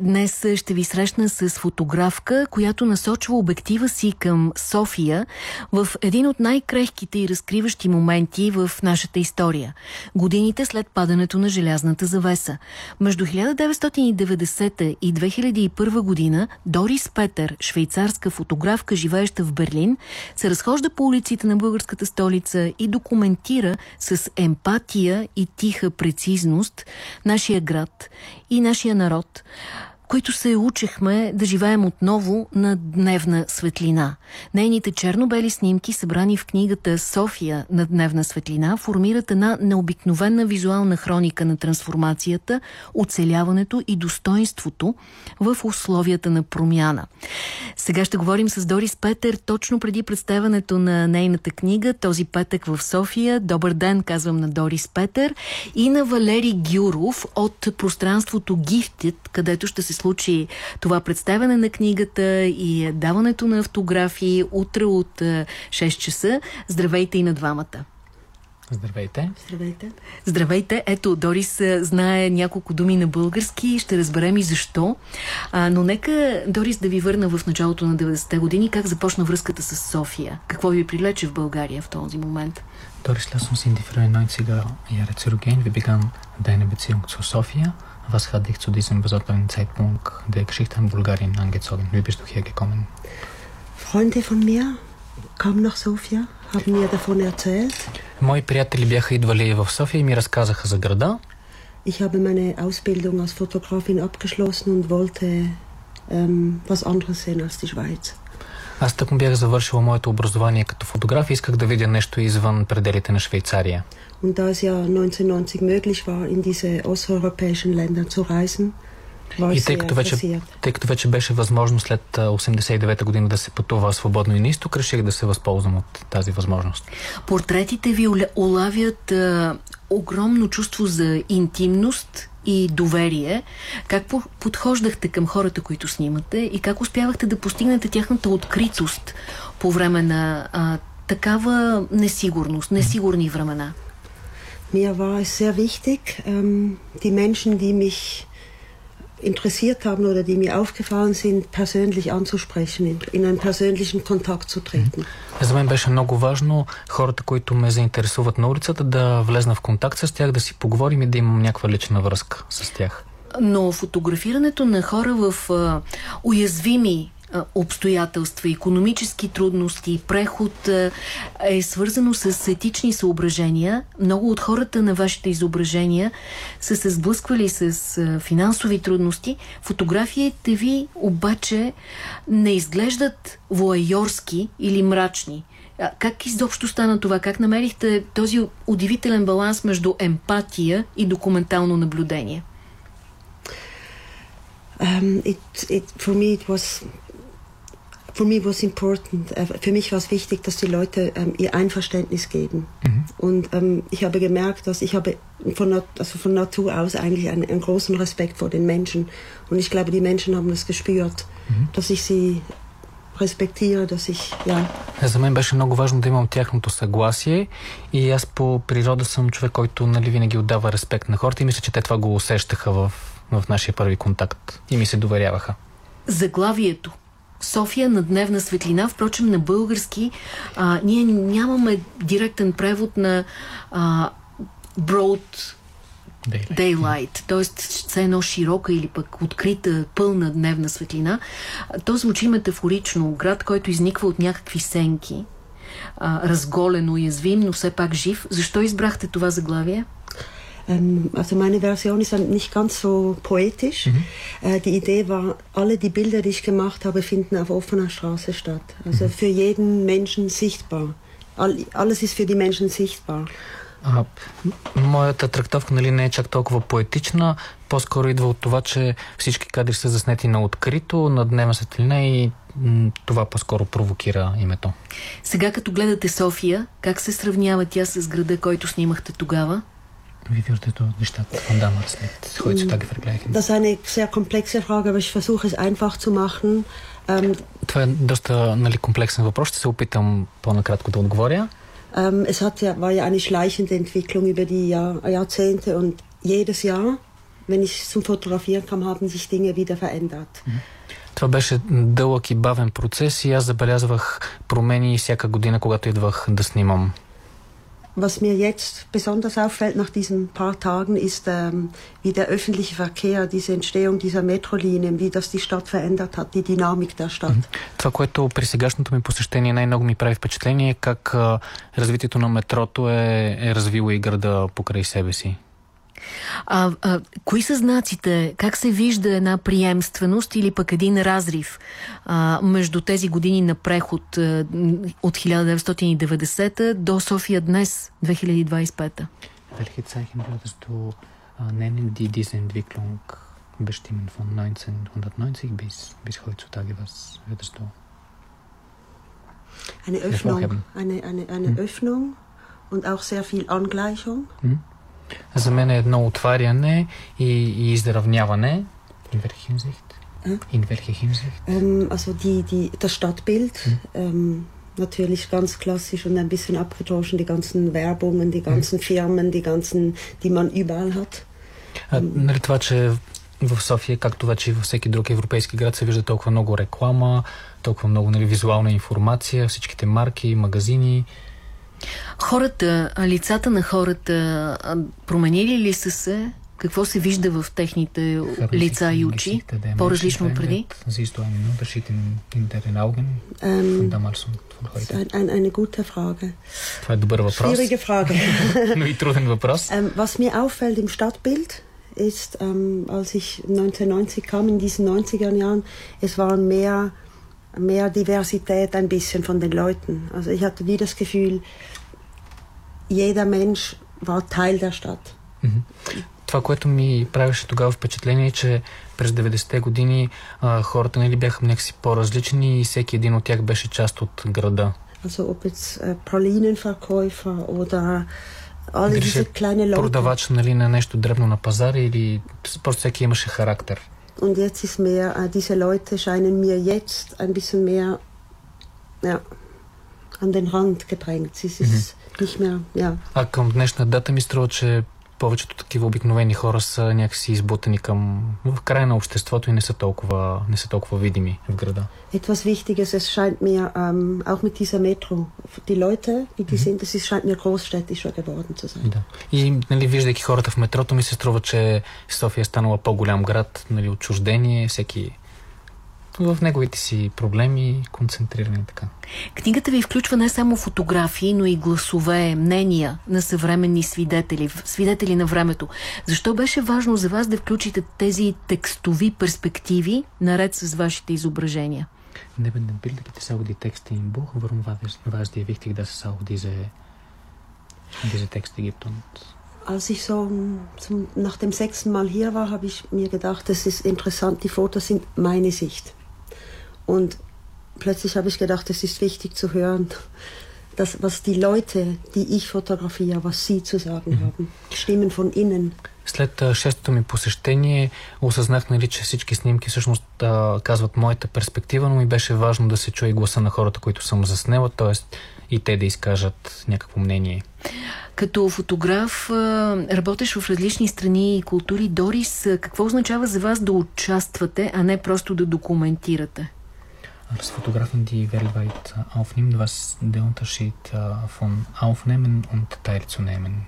Днес ще ви срещна с фотографка, която насочва обектива си към София в един от най-крехките и разкриващи моменти в нашата история. Годините след падането на желязната завеса. Между 1990 и 2001 година Дорис Петър, швейцарска фотографка, живееща в Берлин, се разхожда по улиците на българската столица и документира с емпатия и тиха прецизност нашия град и нашия народ които се учихме да живеем отново на дневна светлина. Нейните черно-бели снимки, събрани в книгата София на дневна светлина, формират една необикновена визуална хроника на трансформацията, оцеляването и достоинството в условията на промяна. Сега ще говорим с Дорис Петър точно преди представянето на нейната книга този петък в София. Добър ден, казвам на Дорис Петър и на Валери Гюров от пространството Gifted, където ще се случи това представяне на книгата и даването на автографии утре от 6 часа. Здравейте и на двамата! Здравейте. Здравейте. Здравейте. Ето, Дорис знае няколко думи на български, ще разберем и защо. А, но нека, Дорис, да ви върна в началото на 90-те години. Как започна връзката с София? Какво ви привлече в България в този момент? Doris, lass uns in die frühen 90er Jahre zurückgehen. Wir begannen deine Beziehung zu Sofia. Was hat dich zu diesem besonderen Zeitpunkt der Geschichte in Bulgarien angezogen? Wie bist du hier gekommen? Freunde von mir kamen nach Sofia, haben mir davon erzählt. Мои приятели бяха идвали в София и ми разказаха за града. Ich habe meine Ausbildung als Fotografin abgeschlossen und wollte ähm, was anderes sehen als die Schweiz. Аз тъкмо бях завършила моето образование като фотограф и исках да видя нещо извън пределите на Швейцария. Und da es ja 1990 möglich war, in diese osteuropäischen Länder zu reisen, war И тъй като, вече, тъй като вече беше възможно след а, 89-та година да се пътува свободно и на изток, реших да се възползвам от тази възможност. Портретите ви улавят а, огромно чувство за интимност и доверие. Как по- подхождахте към хората, които снимате и как успявахте да постигнете тяхната откритост по време на а, такава несигурност, несигурни времена? Mir war es sehr wichtig, ähm, die Menschen, die mich interessiert haben oder die mir aufgefallen sind, persönlich anzusprechen, in, in einen persönlichen Kontakt zu treten. За мен беше много важно хората, които ме заинтересуват на улицата, да влезна в контакт с тях, да си поговорим и да имам някаква лична връзка с тях. Но фотографирането на хора в а, уязвими обстоятелства, економически трудности, преход е свързано с етични съображения. Много от хората на вашите изображения са се сблъсквали с финансови трудности. Фотографиите ви обаче не изглеждат воайорски или мрачни. Как изобщо стана това? Как намерихте този удивителен баланс между емпатия и документално наблюдение? Um, it, it, for me, it was for me was important. Äh, für mich war es wichtig, dass die Leute ähm, ihr Einverständnis geben. Und ähm, ich habe gemerkt, dass ich habe von, Nat also von Natur aus eigentlich einen, einen großen Respekt vor den Menschen. Und ich glaube, die Menschen haben das gespürt, dass ich sie respektiere, dass ich ja За мен беше много важно да имам тяхното съгласие и аз по природа съм човек, който нали, винаги отдава респект на хората и мисля, че те това го усещаха в, в нашия първи контакт и ми се доверяваха. заглавието. София на дневна светлина, впрочем на български а, ние нямаме директен превод на а, broad Daylight. daylight, т.е. все едно широка или пък открита, пълна дневна светлина. То звучи метафорично. Град, който изниква от някакви сенки, а, разголен, уязвим, но все пак жив. Защо избрахте това заглавие? Ähm, also meine Version ist nicht ganz so poetisch. Äh, die Idee war, alle die Bilder, die ich gemacht habe, finden auf offener Straße statt. Also für jeden Menschen sichtbar. All, alles ist für die Menschen sichtbar. А, моята трактовка нали, не е чак толкова поетична, по-скоро идва от това, че всички кадри са заснети на открито, на дневна светлина и м- това по-скоро провокира името. Сега като гледате София, как се сравнява тя с града, който снимахте тогава? Wie würdest du die Stadt von damals mit heutzutage vergleichen? Das ist eine sehr komplexe Frage, aber ich versuche es einfach zu machen. Ähm, Това е доста нали, комплексен въпрос. Ще се опитам по-накратко да отговоря. ähm, es hat ja, war ja eine schleichende Entwicklung über die Jahr, Jahrzehnte und jedes Jahr wenn ich zum Fotografieren kam, haben sich Dinge wieder verändert. Това беше дълъг и бавен процес и аз забелязвах промени всяка година, когато идвах да снимам. Was mir jetzt besonders auffällt nach diesen paar Tagen ist, ähm, wie der öffentliche Verkehr, diese Entstehung dieser Metrolinien, wie das die Stadt verändert hat, die Dynamik der Stadt. Това, което при сегашното ми посещение най-много ми прави впечатление е как а, развитието на метрото е, е развило и града покрай себе си. А, а кои са знаците? Как се вижда една приемственост или пък един разрив а, между тези години на преход а, от 1990 до София днес, 2025? Welche Zeichen würdest du äh, nennen, die diese Entwicklung bestimmen von 1990 bis, bis heutzutage? Was würdest du? Eine Öffnung, eine, eine, eine hm. Öffnung und auch sehr viel Angleichung. Hm. За мен е едно отваряне и, и изравняване. In welcher Hinsicht? Hm? In welcher Hinsicht? Ähm, also die, die, das Stadtbild. Hm. Ähm, natürlich ganz klassisch und ein bisschen abgedroschen, die ganzen Werbungen, die ganzen Firmen, die ganzen, die man überall hat. А, нали това, че в София, както вече и във всеки друг европейски град, се вижда толкова много реклама, толкова много нали, визуална информация, всичките марки, магазини. Хората, лицата на хората, променили ли са се? Какво се вижда в техните лица и очи? По-различно от преди? Eine gute Frage. Това е добър въпрос. Schwierige Frage. Но и труден въпрос. Was mir auffällt im Stadtbild ist, ähm, als ich 1990 kam, in diesen 90er Jahren, es waren mehr, mehr Diversität ein bisschen von den Leuten. Also ich hatte wie das Gefühl, jeder Mensch war Teil der Stadt. Това, което ми правеше тогава впечатление е, че през 90-те години а, хората нали, бяха някакси по-различни и всеки един от тях беше част от града. Also ob jetzt äh, Pralinenverkäufer oder alle diese kleine Leute. продавач нали, на нещо дребно на пазара или просто всеки имаше характер. Und jetzt ist mehr, diese Leute scheinen mir jetzt ein bisschen mehr ja, an den Rand gedrängt. Es ist mm-hmm. nicht mehr, ja. А към днешна дата ми струва, че повечето такива обикновени хора са някакси избутани към в края на обществото и не са толкова, не са толкова видими в града. Etwas Wichtiges, es scheint mir ähm, auch mit dieser Metro, die Leute, die die sind, es scheint mir großstädtischer geworden zu sein. Да. И нали, виждайки хората в метрото ми се струва, че София е станала по-голям град, нали, отчуждение, всеки в неговите си проблеми, концентрирани така. Книгата ви включва не само фотографии, но и гласове, мнения на съвременни свидетели, свидетели на времето. Защо беше важно за вас да включите тези текстови перспективи наред с вашите изображения? Die Texte im Buch. Warum war es, war es dir wichtig, dass es auch diese, Texte gibt? Und als ich so zum, nach dem sechsten Mal hier war, habe ich mir gedacht, es ist interessant, die Fotos sind meine Sicht. Und plötzlich habe ich gedacht, es ist wichtig zu hören, dass, was die Leute, die ich fotografiere, was sie zu sagen mm-hmm. haben. Stimmen von innen. След шестото ми посещение осъзнах, нали, че всички снимки всъщност а, казват моята перспектива, но ми беше важно да се чуе гласа на хората, които съм заснела, т.е. и те да изкажат някакво мнение. Като фотограф работиш в различни страни и култури. Дорис, какво означава за вас да участвате, а не просто да документирате? als Fotografen, die weltweit aufnimmt, was der Unterschied von Aufnehmen und Teilzunehmen?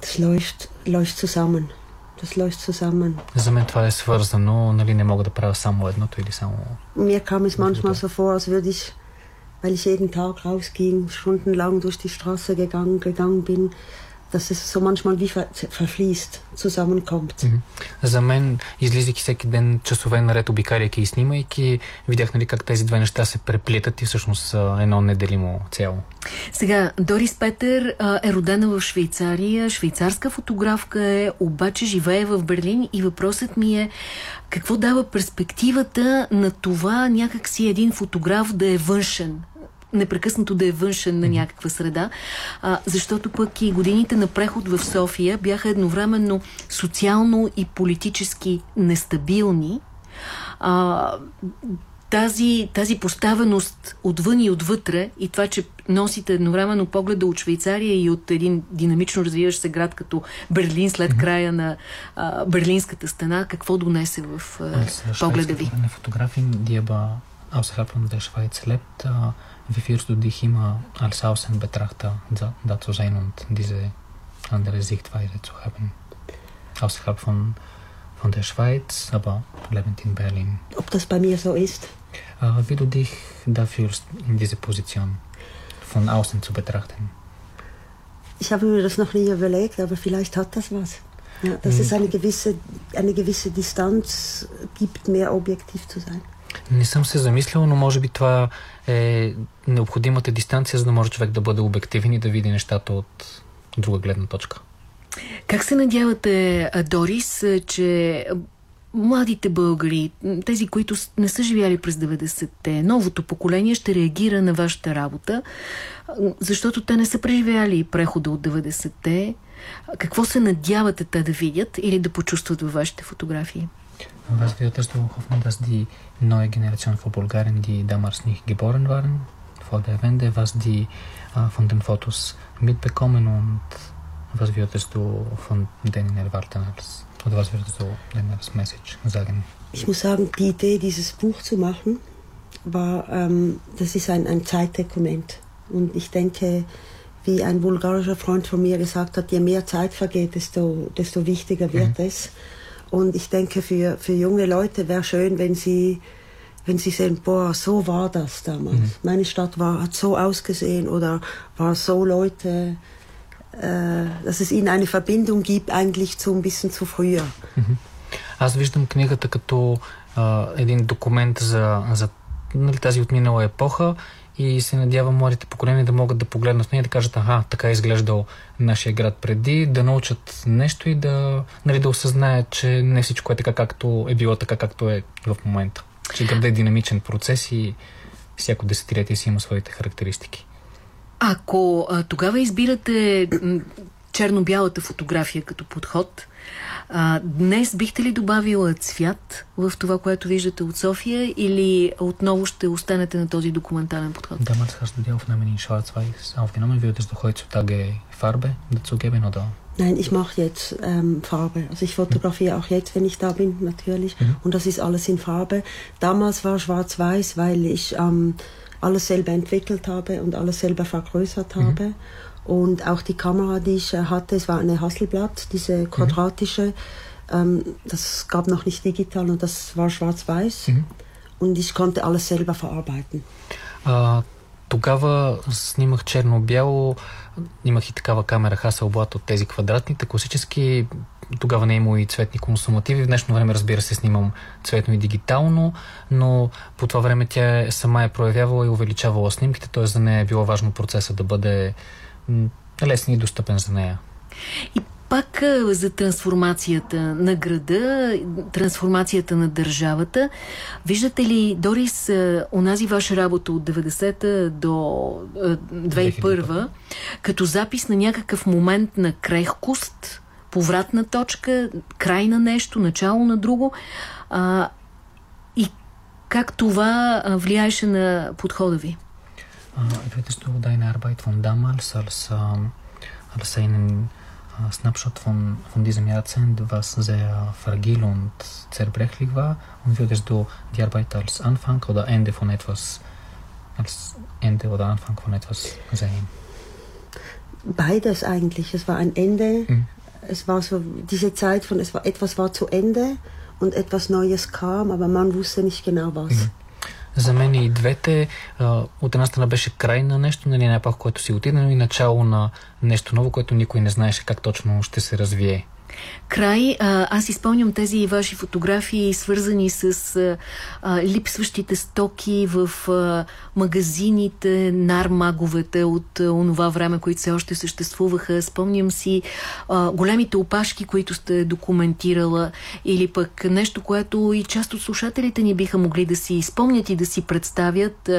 Das läuft, läuft zusammen. Das läuft zusammen. За мен това е свързано, нали не мога да правя само едното или само... Mir kam es manchmal so vor, als würde ich, weil ich jeden Tag rausging, stundenlang durch die Straße gegangen, gegangen bin, dass es so manchmal wie ver verfließt, zusammenkommt. За мен, излизайки всеки ден часове наред, обикаляйки и снимайки, видях нали, как тези две неща се преплитат и всъщност са едно неделимо цяло. Сега, Дорис Петър а, е родена в Швейцария, швейцарска фотографка е, обаче живее в Берлин и въпросът ми е какво дава перспективата на това някакси един фотограф да е външен непрекъснато да е външен на някаква среда, а, защото пък и годините на преход в София бяха едновременно социално и политически нестабилни. А, тази, тази поставеност отвън и отвътре и това, че носите едновременно погледа от Швейцария и от един динамично развиващ се град като Берлин след края на а, Берлинската стена, какво донесе в а, погледа ви? Фотографии, die aber außerhalb von der Schweiz lebt, wie fühlst du dich immer als Außenbetrachter da, zu sein und diese andere Sichtweise zu haben? Außerhalb von von der Schweiz, aber lebend in Berlin. Ob das bei mir so ist? Wie du dich da fühlst, in dieser Position von außen zu betrachten? Ich habe mir das noch nie überlegt, aber vielleicht hat das was. Ja, dass es eine gewisse, eine gewisse Distanz gibt, mehr objektiv zu sein. Не съм се замислял, но може би това е необходимата дистанция, за да може човек да бъде обективен и да види нещата от друга гледна точка. Как се надявате, Дорис, че младите българи, тези, които не са живяли през 90-те, новото поколение ще реагира на вашата работа, защото те не са преживяли прехода от 90-те. Какво се надявате те да видят или да почувстват във вашите фотографии? Was wir das hoffen, dass die neue Generation von Bulgarien, die damals nicht geboren waren, vor der Wende, was die uh, von den Fotos mitbekommen und Was würdest du von denen erwarten als, oder was würdest du denen als Message sagen? Ich muss sagen, die Idee, dieses Buch zu machen, war, ähm, das ist ein, ein Zeitdokument. Und ich denke, wie ein bulgarischer Freund von mir gesagt hat, je mehr Zeit vergeht, desto, desto wichtiger wird mhm. es. Und ich denke, für, für junge Leute wäre schön, wenn sie, wenn sie sehen, boah, so war das damals. Mhm. Meine Stadt war, hat so ausgesehen oder war so Leute dass es ihnen eine Verbindung gibt eigentlich zu ein bisschen zu früher. Аз виждам книгата като а, един документ за, за нали, тази отминала епоха и се надявам младите поколения да могат да погледнат нея и да кажат, аха, така е изглеждал нашия град преди, да научат нещо и да, нали, да осъзнаят, че не всичко е така, както е било така, както е в момента. Че градът е динамичен процес и всяко десетилетие си има своите характеристики. Ако а, тогава избирате черно-бялата фотография като подход, а, днес бихте ли добавила цвят в това, което виждате от София или отново ще останете на този документален подход? Damals hast du die Aufnahmen in Schwarz-Weiß aufgenommen. Würdest du heutzutage Farbe dazu geben oder? Nein, ich mache jetzt ähm, Farbe. Also ich fotografiere auch jetzt, wenn ich da bin, natürlich. Mhm. Und das ist alles in Farbe. Damals war Schwarz-Weiß, weil ich ähm, alles selber entwickelt habe und alles selber vergrößert mhm. Und auch die Kamera, die ich äh, hatte, es war eine Hasselblatt, diese mhm. quadratische. Ähm, das gab noch nicht digital und das war schwarz-weiß. Mhm. Und ich konnte alles selber verarbeiten. Uh, тогава снимах черно-бяло, имах и такава камера Hasselblad от тези квадратните, класически тогава не е имало и цветни консумативи. В днешно време, разбира се, снимам цветно и дигитално, но по това време тя сама е проявявала и увеличавала снимките, т.е. за нея е било важно процеса да бъде лесен и достъпен за нея. И пак за трансформацията на града, трансформацията на държавата. Виждате ли, Дорис, онази ваша работа от 90-та до 2001 като запис на някакъв момент на крехкост, повратна точка, край на нещо, начало на друго. А, и как това влияеше на подхода ви? Würdest du deine Arbeit von damals als, als einen Snapshot von, von diesem Jahrzehnt, was sehr fragil und zerbrechlich war, und würdest du die Arbeit als Anfang oder Ende von etwas, als Ende oder Anfang von etwas sehen? Beides eigentlich. Es war ein Ende mhm es war so diese Zeit von es war etwas war zu Ende und etwas Neues kam, aber man wusste nicht genau was. Mhm. За мен и двете, от една страна беше край на нещо, нали, най-пак, което си отиде, и начало на нещо ново, което никой не знаеше как точно ще се развие край. Аз изпълням тези ваши фотографии, свързани с а, липсващите стоки в а, магазините, нармаговете от а, онова време, които все още съществуваха. Спомням си а, големите опашки, които сте документирала или пък нещо, което и част от слушателите ни биха могли да си изпомнят и да си представят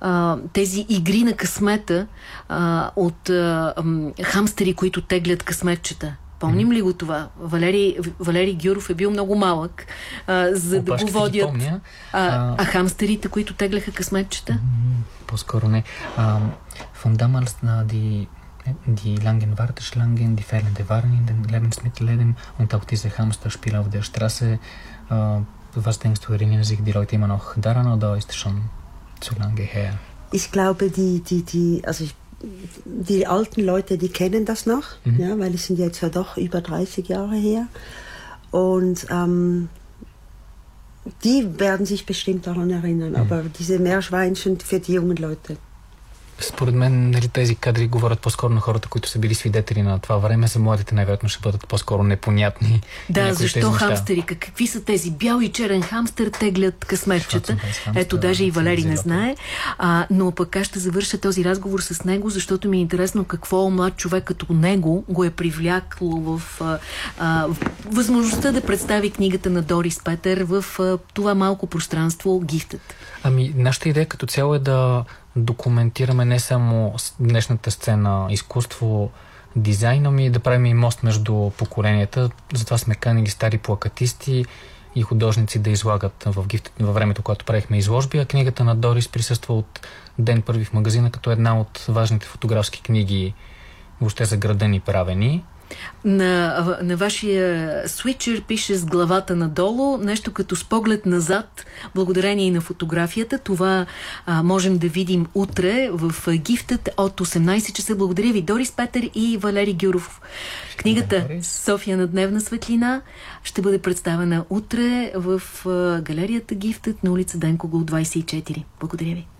а, тези игри на късмета а, от а, хамстери, които теглят късметчета Помним ли го това? Валери, Валери Гюров е бил много малък, а, за да го водят. Помня. А, а хамстерите, които тегляха късметчета? По-скоро не. А, von damals die, die langen Warteschlangen, die fehlende Waren in den Lebensmittelläden und auch diese Hamsterspiele auf der Straße. Äh, was denkst du, erinnern sich die Leute immer noch daran oder ist es schon zu lange her? Ich glaube, die, die, die, also ich die alten Leute, die kennen das noch, mhm. ja, weil es sind jetzt ja doch über 30 Jahre her. Und ähm, die werden sich bestimmt daran erinnern. Mhm. Aber diese Meerschweinchen für die jungen Leute, Според мен нали, тези кадри говорят по-скоро на хората, които са били свидетели на това време. За младите най-вероятно ще бъдат по-скоро непонятни. Да, защо хамстери? Какви са тези? Бял и черен хамстер теглят късметчета. Ето, даже и Валери не знае. А, но пък аз ще завърша този разговор с него, защото ми е интересно какво млад човек като него го е привлякло в, а, а, в възможността да представи книгата на Дорис Петър в а, това малко пространство Гифтът. Ами, нашата идея като цяло е да документираме не само днешната сцена изкуство, дизайна ми, да правим и мост между поколенията. Затова сме канили стари плакатисти и художници да излагат в гифт във времето, когато правихме изложби, а книгата на Дорис присъства от ден първи в магазина, като една от важните фотографски книги въобще за града ни правени. На, на вашия свичер пише с главата надолу, нещо като с поглед назад, благодарение и на фотографията. Това а, можем да видим утре в гифтът от 18 часа. Благодаря ви, Дорис Петър и Валери Гюров. Книгата София на дневна светлина ще бъде представена утре в галерията Гифтът на улица Денкого 24. Благодаря ви.